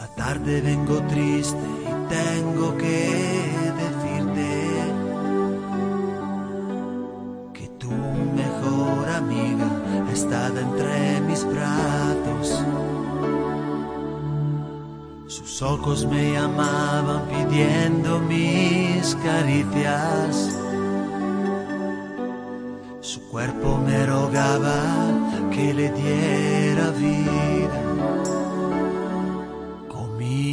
Esta tarde vengo triste y tengo que decirte que tu mejor amiga está entre mis brazos. Sus ojos me llamaban pidiendo mis caricias. Su cuerpo me rogaba que le diera vida.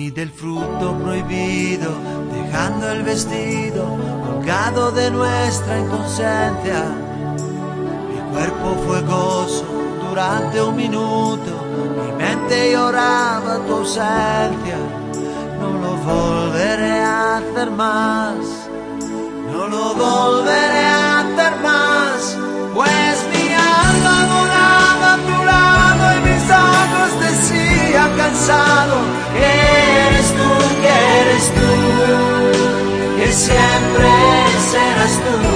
Del fruto prohibido, dejando el vestido colgado de nuestra inconsciencia. Mi cuerpo fue gozo durante un minuto, mi mente lloraba tu ausencia. No lo volveré a hacer más, siempre serás tú.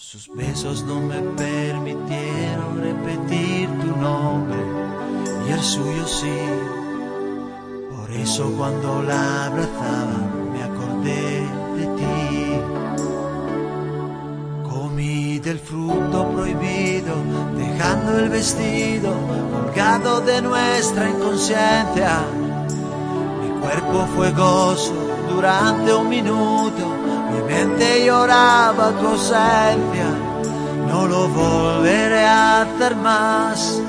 Sus besos no me permitieron repetir tu nombre y el suyo sí. Por eso cuando la abrazaba me acordé de ti. Comí del fruto prohibido, dejando el vestido colgado de nuestra inconsciencia. Mi cuerpo fue gozo durante un minuto, mi mente lloraba tu ausencia. No lo volveré a hacer más,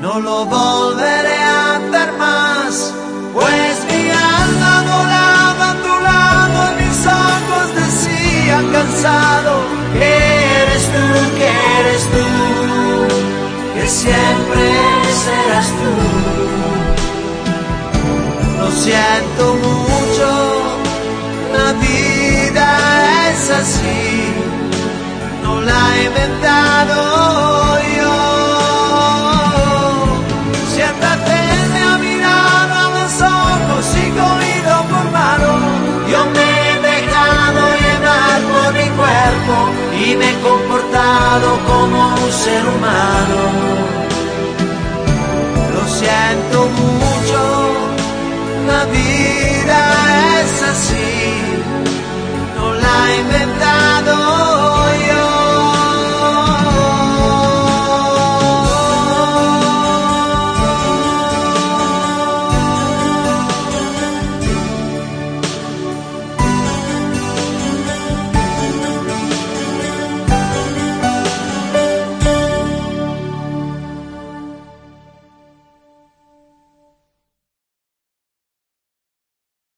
no lo volveré a hacer más. Pues mi alma volaba a tu lado mis ojos decían cansado eres tú, que eres tú, que siempre serás tú. Lo siento mucho, es así, no la he inventado yo. Siéntate, me ha mirado a los ojos y corrido por mano. Yo me he dejado llevar por mi cuerpo y me he comportado como un ser humano. Lo siento mucho.